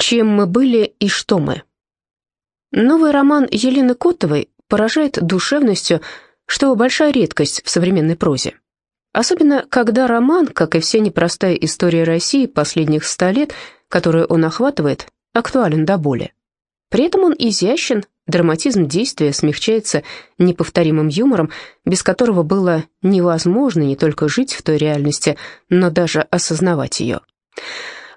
Чем мы были и что мы? Новый роман Елены Котовой поражает душевностью, что большая редкость в современной прозе. Особенно, когда роман, как и вся непростая история России последних ста лет, которую он охватывает, актуален до боли. При этом он изящен, драматизм действия смягчается неповторимым юмором, без которого было невозможно не только жить в той реальности, но даже осознавать ее.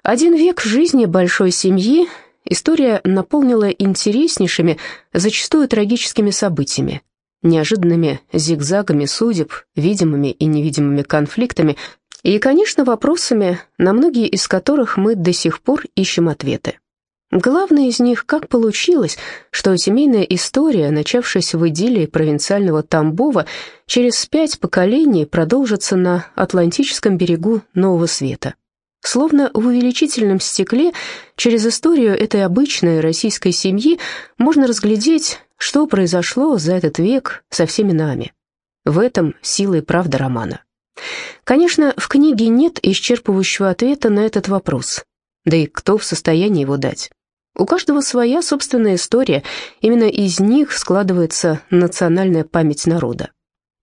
Один век жизни большой семьи история наполнила интереснейшими, зачастую трагическими событиями, неожиданными зигзагами судеб, видимыми и невидимыми конфликтами и, конечно, вопросами, на многие из которых мы до сих пор ищем ответы. Главное из них, как получилось, что семейная история, начавшаяся в идиллии провинциального Тамбова, через пять поколений продолжится на Атлантическом берегу Нового Света. Словно в увеличительном стекле через историю этой обычной российской семьи можно разглядеть, что произошло за этот век со всеми нами. В этом сила и правда романа. Конечно, в книге нет исчерпывающего ответа на этот вопрос. Да и кто в состоянии его дать? У каждого своя собственная история, именно из них складывается национальная память народа.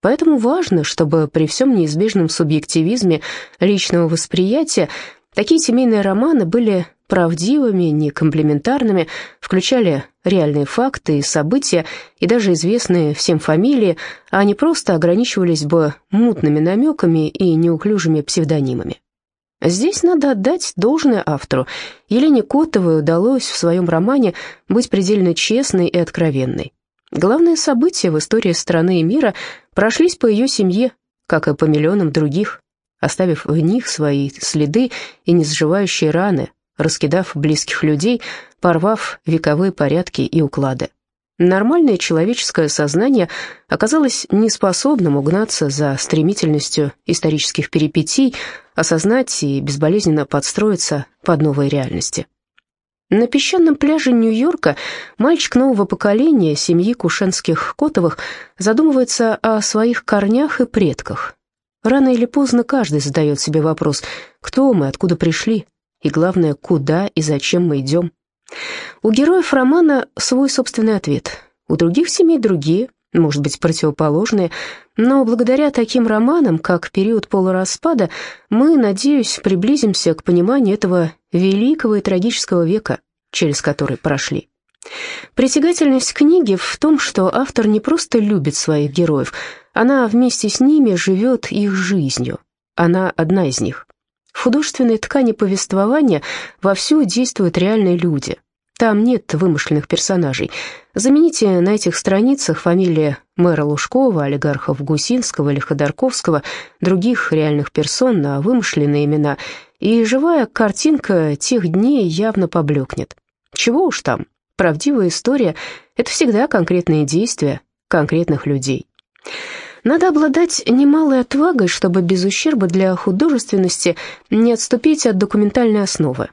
Поэтому важно, чтобы при всем неизбежном субъективизме личного восприятия такие семейные романы были правдивыми, не комплементарными, включали реальные факты и события, и даже известные всем фамилии, а не просто ограничивались бы мутными намеками и неуклюжими псевдонимами. Здесь надо отдать должное автору. Елене Котовой удалось в своем романе быть предельно честной и откровенной. Главные события в истории страны и мира прошлись по ее семье, как и по миллионам других, оставив в них свои следы и незаживающие раны, раскидав близких людей, порвав вековые порядки и уклады. Нормальное человеческое сознание оказалось неспособным угнаться за стремительностью исторических перипетий, осознать и безболезненно подстроиться под новые реальности. На песчаном пляже Нью-Йорка мальчик нового поколения семьи Кушенских Котовых задумывается о своих корнях и предках. Рано или поздно каждый задает себе вопрос, кто мы, откуда пришли, и главное, куда и зачем мы идем. У героев романа свой собственный ответ, у других семей другие, может быть, противоположные, но благодаря таким романам, как «Период полураспада», мы, надеюсь, приблизимся к пониманию этого великого и трагического века, через который прошли. Притягательность книги в том, что автор не просто любит своих героев, она вместе с ними живет их жизнью. Она одна из них. В художественной ткани повествования вовсю действуют реальные люди, там нет вымышленных персонажей. Замените на этих страницах фамилии мэра Лужкова, олигархов Гусинского или Ходорковского, других реальных персон на вымышленные имена, и живая картинка тех дней явно поблекнет. Чего уж там, правдивая история — это всегда конкретные действия конкретных людей. Надо обладать немалой отвагой, чтобы без ущерба для художественности не отступить от документальной основы.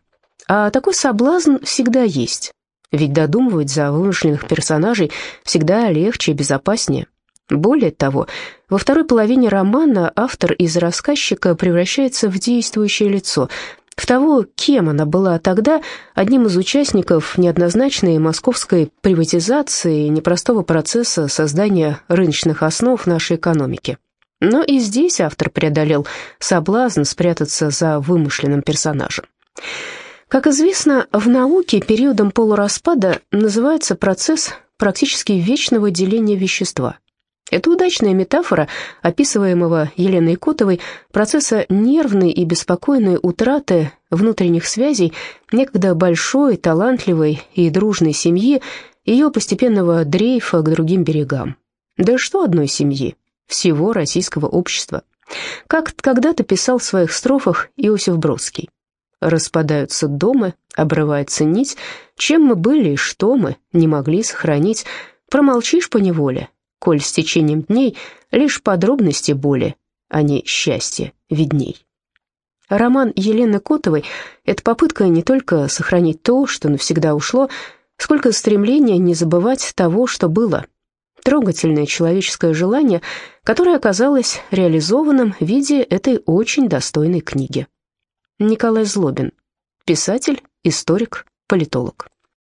А такой соблазн всегда есть. Ведь додумывать за вымышленных персонажей всегда легче и безопаснее. Более того, во второй половине романа автор из рассказчика превращается в действующее лицо, в того, кем она была тогда, одним из участников неоднозначной московской приватизации непростого процесса создания рыночных основ нашей экономики. Но и здесь автор преодолел соблазн спрятаться за вымышленным персонажем. Как известно, в науке периодом полураспада называется процесс практически вечного деления вещества. Это удачная метафора, описываемого Еленой Котовой, процесса нервной и беспокойной утраты внутренних связей некогда большой, талантливой и дружной семьи, ее постепенного дрейфа к другим берегам. Да что одной семьи, всего российского общества. Как когда-то писал в своих строфах Иосиф Бродский. Распадаются дома, обрывается нить. Чем мы были и что мы не могли сохранить, промолчишь поневоле, коль с течением дней лишь подробности боли, а не счастье видней. Роман Елены Котовой — это попытка не только сохранить то, что навсегда ушло, сколько стремления не забывать того, что было. Трогательное человеческое желание, которое оказалось реализованным в виде этой очень достойной книги. Николай Злобин. Писатель, историк, политолог.